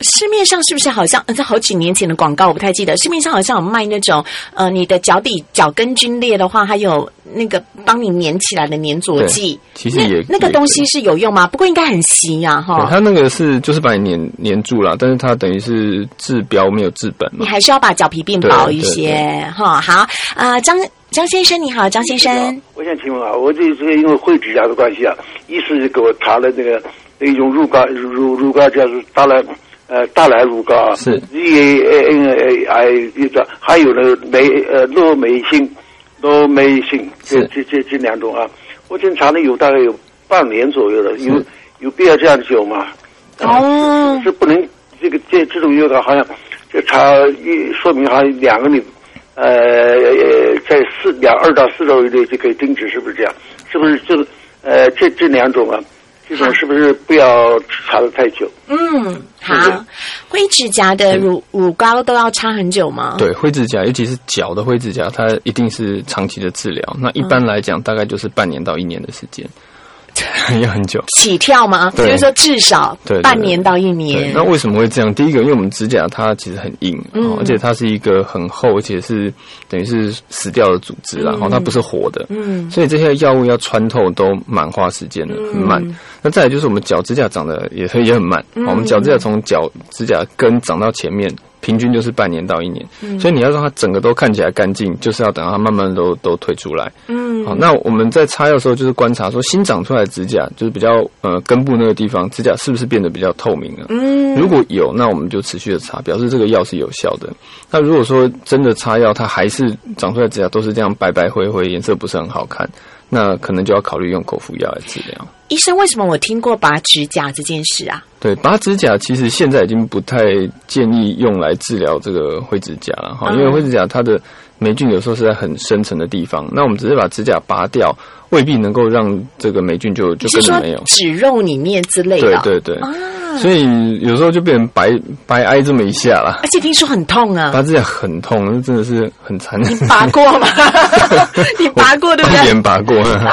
市面上是不是好像在好几年前的广告我不太记得，市面上好像有卖那种呃，你的脚底脚跟皲裂的话，还有那个帮你粘起来的粘着剂。其实也那个东西是有用吗？不过应该很稀呀，哈。它那个是就是把你粘粘住了，但是它等于是治标没有治本。你还是要把脚皮变薄一些，哈。好啊，张张先生你好，张先生。我想请问啊，我这这个因为灰指甲的关系啊，医师给我查了那个一种乳膏，乳乳膏叫做达来。呃，大来乳膏啊，是 E A N A I 一个，还有呢美呃诺美欣，诺美欣，这这这这两种啊，我检查了有大概有半年左右了，有有必要这样久吗？哦，是不能这个这这种药膏好像就查一说明好像两个礼呃在四两二到四周以内就可以停止，是不是这样？是不是这个呃这这两种啊？这种是不是不要擦的太久？嗯，好。灰指甲的乳乳膏都要擦很久吗？对，灰指甲，尤其是脚的灰指甲，它一定是长期的治疗。那一般来讲，大概就是半年到一年的时间。要很久起跳吗？就是说至少半年到一年。那为什么会这样？第一个，因为我们指甲它其实很硬，嗯而且它是一个很厚，而且是等于是死掉的组织啦，然后它不是活的，嗯，所以这些药物要穿透都蛮花时间的，很慢。那再来就是我们脚指甲长得也也很慢，我们脚指甲从脚指甲根长到前面。平均就是半年到一年，所以你要让它整个都看起来干净，就是要等它慢慢都都退出来。嗯，好，那我们在擦药的时候，就是观察说新长出来的指甲，就是比较呃根部那个地方，指甲是不是变得比较透明了？嗯，如果有，那我们就持续的擦，表示这个药是有效的。那如果说真的擦药，它还是长出来指甲都是这样白白灰灰，颜色不是很好看。那可能就要考虑用口服药来治疗。医生，为什么我听过拔指甲这件事啊？对，拔指甲其实现在已经不太建议用来治疗这个灰指甲了哈，因为灰指甲它的霉菌有时候是在很深层的地方，那我们只是把指甲拔掉，未必能够让这个霉菌就就根本没有。指肉里面之类的，对对对。所以有时候就变成白白挨这么一下了，而且听说很痛啊！拔指甲很痛，那真的是很残忍。你拔过吗？你拔过对不对？别拔过啊！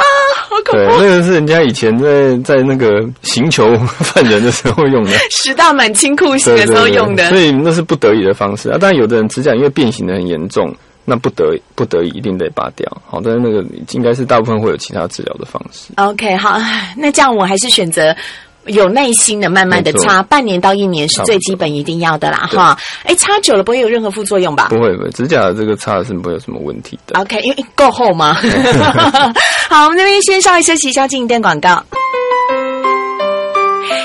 好恐怖！对，那个是人家以前在在那个刑求犯人的时候用的，十大满清酷刑的时候用的。所以那是不得已的方式啊！当然，有的人指甲因为变形的很严重，那不得不得已一定得拔掉。好，但是那个应该是大部分会有其他治疗的方式。OK，好，那这样我还是选择。有耐心的，慢慢的擦，半年到一年是最基本一定要的啦，哈。哎，擦久了不会有任何副作用吧？不会，不会，指甲这个擦是不会有什么问题的。OK，因为够厚吗？好，我们这边先稍微休息一下，进一段广告。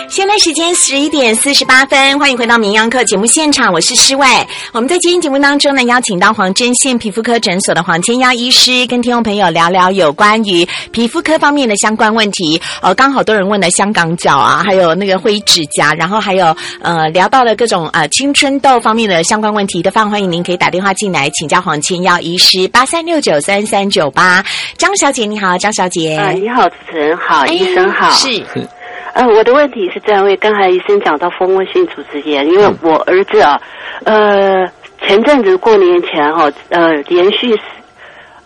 现在时间十一点四十八分，欢迎回到《名扬课》节目现场，我是施伟。我们在今天节目当中呢，邀请到黄针线皮肤科诊所的黄千耀医师，跟听众朋友聊聊有关于皮肤科方面的相关问题。呃，刚好多人问了香港脚啊，还有那个灰指甲，然后还有呃聊到了各种呃青春痘方面的相关问题的方，欢迎您可以打电话进来请教黄千耀医师，八三六九三三九八。张小姐你好，张小姐。啊，你好，主持人好，医生好。是。呃，我的问题是这样，因为刚才医生讲到蜂窝性组织炎，因为我儿子啊，呃，前阵子过年前哈，呃，连续，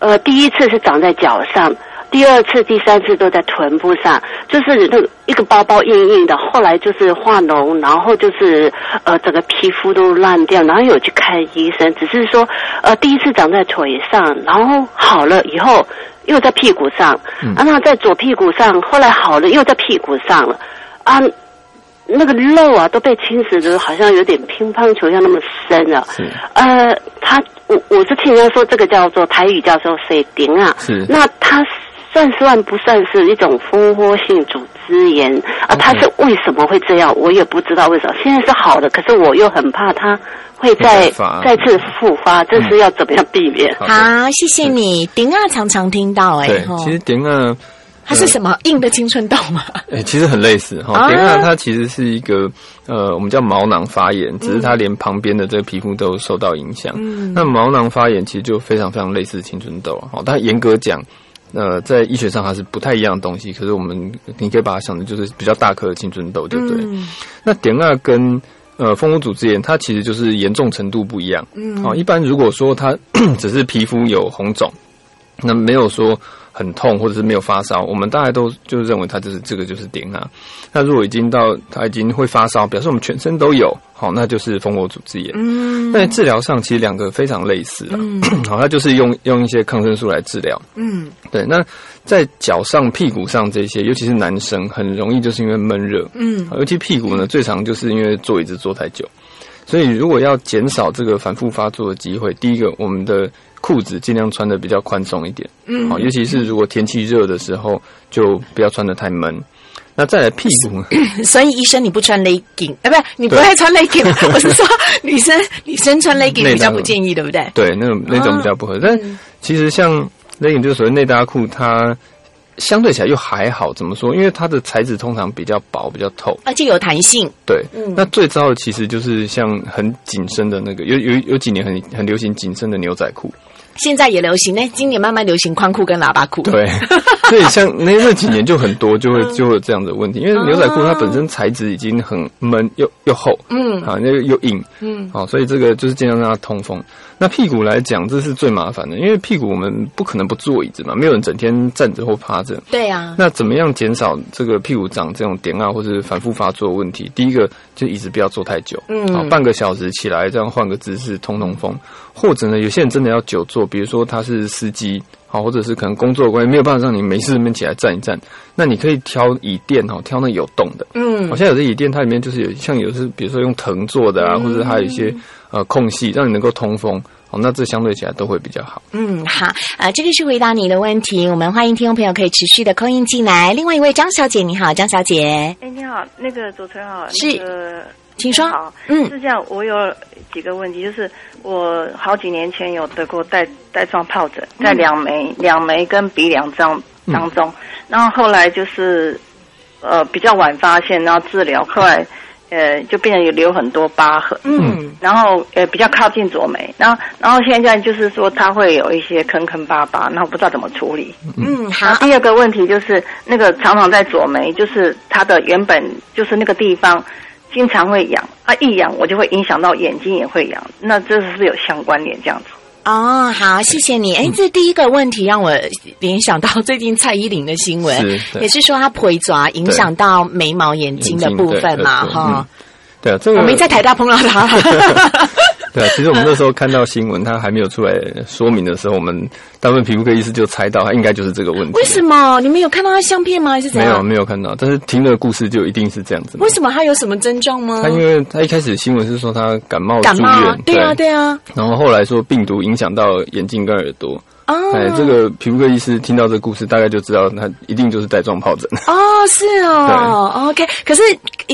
呃，第一次是长在脚上，第二次、第三次都在臀部上，就是那个一个包包硬硬的，后来就是化脓，然后就是呃，整个皮肤都烂掉，然后有去看医生，只是说呃，第一次长在腿上，然后好了以后。又在屁股上，啊，那在左屁股上，后来好了，又在屁股上了，啊，那个肉啊都被侵蚀的，好像有点乒乓球一样那么深了。呃，他我我是听人家说这个叫做台语叫做水顶啊，是，那他算算不算是一种蜂窝性组织炎啊？它是为什么会这样？我也不知道为什么。现在是好的，可是我又很怕它。会再再次复发，这是要怎么样避免？好，谢谢你。顶啊，常常听到哎，对，其实顶啊，它是什么硬的青春痘吗？哎，其实很类似哈。顶啊，它其实是一个呃，我们叫毛囊发炎，只是它连旁边的这个皮肤都受到影响。嗯，那毛囊发炎其实就非常非常类似青春痘好，但严格讲，呃，在医学上它是不太一样的东西。可是我们你可以把它想的就是比较大颗的青春痘，对不对？那碘二跟呃，蜂窝组织炎它其实就是严重程度不一样。嗯，好，一般如果说它 只是皮肤有红肿，那没有说。很痛，或者是没有发烧，我们大概都就认为它就是这个就是点啊。那如果已经到它已经会发烧，表示我们全身都有，好，那就是蜂窝组织炎。嗯，在治疗上其实两个非常类似啊。好，它就是用用一些抗生素来治疗。嗯，对。那在脚上、屁股上这些，尤其是男生，很容易就是因为闷热。嗯，尤其屁股呢，最常就是因为坐椅子坐太久。所以如果要减少这个反复发作的机会，第一个我们的。裤子尽量穿的比较宽松一点，嗯，好，尤其是如果天气热的时候，就不要穿的太闷。那再来屁股，所以 医生你不穿 legging，哎，不是你不爱穿 legging，我是说女生女生穿 legging 比较不建议，对不对？对，那种那种比较不合。但其实像 legging 就是所谓内搭裤，它相对起来又还好。怎么说？因为它的材质通常比较薄、比较透，而且有弹性。对，那最糟的其实就是像很紧身的那个，有有有几年很很流行紧身的牛仔裤。现在也流行，那今年慢慢流行宽裤跟喇叭裤。对，所以像那那几年就很多，就会就会有这样的问题，因为牛仔裤它本身材质已经很闷又又厚，嗯，啊，那个又硬，嗯，好，所以这个就是尽量让它通风。那屁股来讲，这是最麻烦的，因为屁股我们不可能不坐椅子嘛，没有人整天站着或趴着。对啊。那怎么样减少这个屁股长这种点啊或者反复发作问题？第一个就椅子不要坐太久，嗯，半个小时起来这样换个姿势通通风，或者呢，有些人真的要久坐，比如说他是司机。好，或者是可能工作关系没有办法让你没事面起来站一站，那你可以挑椅垫哦，挑那有洞的。嗯，好像有的椅垫它里面就是有像有是比如说用藤做的啊，或者还有一些呃空隙让你能够通风。哦，那这相对起来都会比较好。嗯，好，呃，这个是回答你的问题。我们欢迎听众朋友可以持续的扣音进来。另外一位张小姐，你好，张小姐。哎，你好，那个主持人好，是，请说。好，嗯，是这样，我有几个问题，就是。我好几年前有得过带带状疱疹，在两眉、两眉跟鼻梁当当中，然后后来就是呃比较晚发现，然后治疗，后来呃就变成有留很多疤痕，嗯，然后呃比较靠近左眉，然后然后现在就是说它会有一些坑坑巴巴，然后不知道怎么处理，嗯，好。第二个问题就是那个常常在左眉，就是它的原本就是那个地方。经常会痒，啊，一痒我就会影响到眼睛也会痒，那这是不是有相关联这样子？哦，好，谢谢你。哎，这第一个问题让我联想到最近蔡依林的新闻，也是说她腿爪影响到眉毛、眼睛的部分嘛，哈。对啊，这个我没在台大碰到他。对啊，其实我们那时候看到新闻，他还没有出来说明的时候，我们大部分皮肤科医师就猜到他应该就是这个问题。为什么？你们有看到他相片吗？还是怎样？没有，没有看到。但是听了故事就一定是这样子。为什么？他有什么症状吗？他因为他一开始新闻是说他感冒住院，对啊，对啊。然后后来说病毒影响到眼睛跟耳朵。哦，哎，这个皮肤科医师听到这故事，大概就知道他一定就是带状疱疹。哦，是哦，OK。可是，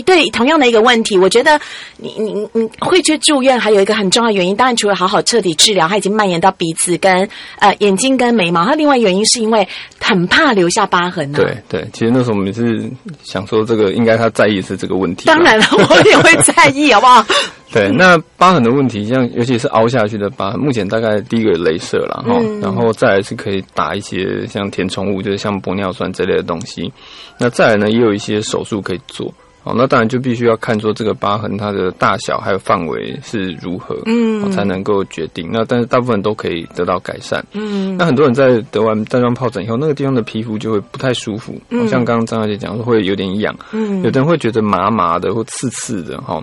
对同样的一个问题，我觉得你你你会去住院，还有一个很重要的原因，当然除了好好彻底治疗，它已经蔓延到鼻子跟呃眼睛跟眉毛。它另外原因是因为很怕留下疤痕。对对，其实那时候我们是想说，这个应该他在意是这个问题。当然了，我也会在意，好不好？对，那疤痕的问题，像尤其是凹下去的疤，目前大概第一个镭射了哈，然后再来是可以打一些像填充物，就是像玻尿酸这类的东西。那再来呢，也有一些手术可以做。哦，那当然就必须要看说这个疤痕它的大小还有范围是如何，嗯，才能够决定。那但是大部分都可以得到改善。嗯，那很多人在得完带状疱疹以后，那个地方的皮肤就会不太舒服，像刚刚张小姐讲说会有点痒，嗯，有的人会觉得麻麻的或刺刺的哈。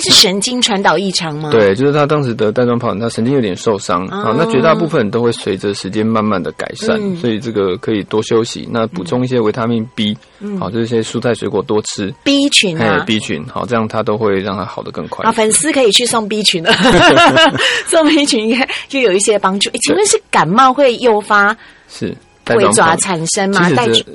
是神经传导异常吗？对，就是他当时得带状疱疹，他神经有点受伤啊。那绝大部分都会随着时间慢慢的改善，所以这个可以多休息。那补充一些维他命 B，好，就是些蔬菜水果多吃。B 群啊，B 群，好，这样他都会让他好的更快。啊，粉丝可以去送 B 群了，送 B 群应该就有一些帮助。请问是感冒会诱发？是。会爪产生吗？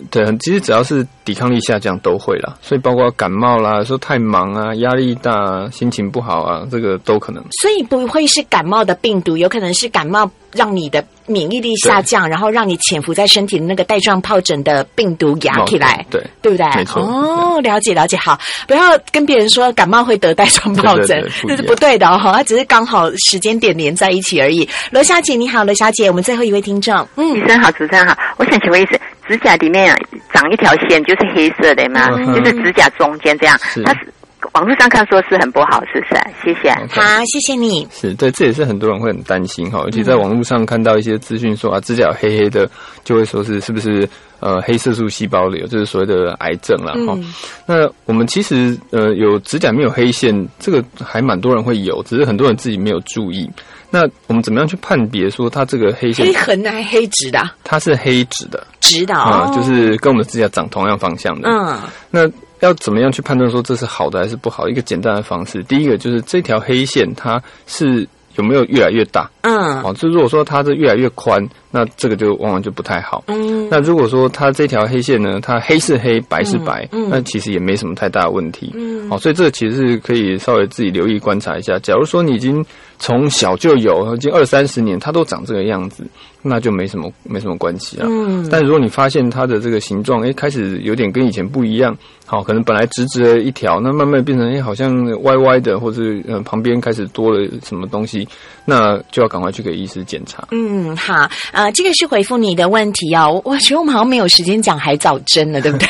对，其实只要是抵抗力下降都会啦，所以包括感冒啦，说太忙啊、压力大、心情不好啊，这个都可能。所以不会是感冒的病毒，有可能是感冒。让你的免疫力下降，然后让你潜伏在身体的那个带状疱疹的病毒压起来，对对不对？没错。哦，了解了解，好，不要跟别人说感冒会得带状疱疹，这是不对的哦。它只是刚好时间点连在一起而已。罗小姐你好，罗小姐，我们最后一位听众，嗯，医生好，主持人好，我想请问一下，指甲里面长一条线就是黑色的吗？就是指甲中间这样，它是。网络上看说是很不好，是不是？谢谢。好，谢谢你。是对，这也是很多人会很担心哈，尤其在网络上看到一些资讯说啊，指甲黑黑的，就会说是是不是呃黑色素细胞瘤，就是所谓的癌症了哈。那我们其实呃有指甲没有黑线，这个还蛮多人会有，只是很多人自己没有注意。那我们怎么样去判别说它这个黑线黑痕还黑直的？它是黑直的，直的啊，就是跟我们的指甲长同样方向的。嗯，那。要怎么样去判断说这是好的还是不好？一个简单的方式，第一个就是这条黑线它是有没有越来越大？嗯，哦，就如果说它是越来越宽，那这个就往往就不太好。嗯，那如果说它这条黑线呢，它黑是黑，白是白，那其实也没什么太大的问题。嗯，哦，所以这个其实是可以稍微自己留意观察一下。假如说你已经从小就有，已经二三十年，它都长这个样子。那就没什么没什么关系了。嗯，但如果你发现它的这个形状，哎，开始有点跟以前不一样，好，可能本来直直的一条，那慢慢变成哎，好像歪歪的，或者呃旁边开始多了什么东西，那就要赶快去给医师检查。嗯，好，啊，呃，这个是回复你的问题哦。我觉得我们好像没有时间讲海藻针了，对不对？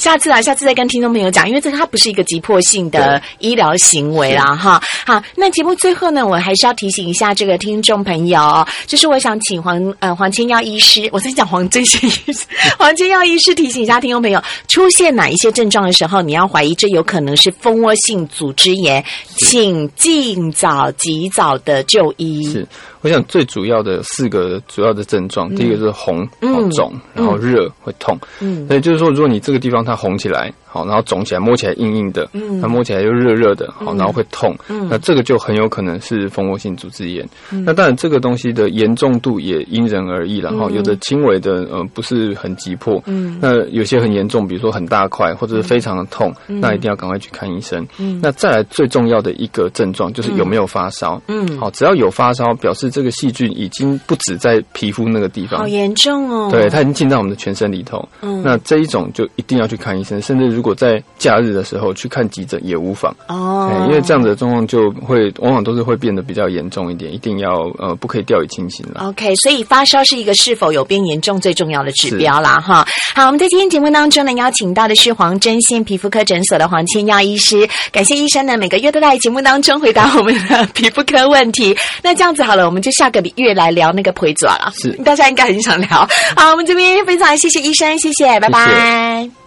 下次啊，下次再跟听众朋友讲，因为这个它不是一个急迫性的医疗行为啦，哈。好，那节目最后呢，我还是要提醒一下这个听众朋友，就是我想请黄呃黄千耀医师，我在讲黄真贤医师，黄千耀医师提醒一下听众朋友，出现哪一些症状的时候，你要怀疑这有可能是蜂窝性组织炎，请尽早及早的就医。我想最主要的四个主要的症状，第一个是红、肿，然后热会痛。嗯，所以就是说，如果你这个地方它红起来。好，然后肿起来，摸起来硬硬的，嗯，它摸起来又热热的，好，然后会痛，嗯，那这个就很有可能是蜂窝性组织炎。那当然，这个东西的严重度也因人而异了，哈，有的轻微的，呃，不是很急迫，嗯，那有些很严重，比如说很大块或者是非常的痛，那一定要赶快去看医生。嗯，那再来最重要的一个症状就是有没有发烧，嗯，好，只要有发烧，表示这个细菌已经不止在皮肤那个地方，好严重哦，对，它已经进到我们的全身里头，嗯，那这一种就一定要去看医生，甚至如如果在假日的时候去看急诊也无妨。哦，因为这样子的状况就会往往都是会变得比较严重一点，一定要呃不可以掉以轻心了。OK，所以发烧是一个是否有变严重最重要的指标啦哈。好，我们在今天节目当中呢，邀请到的是黄针线皮肤科诊所的黄千耀医师，感谢医生呢每个月都在节目当中回答我们的 皮肤科问题。那这样子好了，我们就下个月来聊那个陪爪了，是大家应该很想聊。好，我们这边非常谢谢医生，谢谢，拜拜。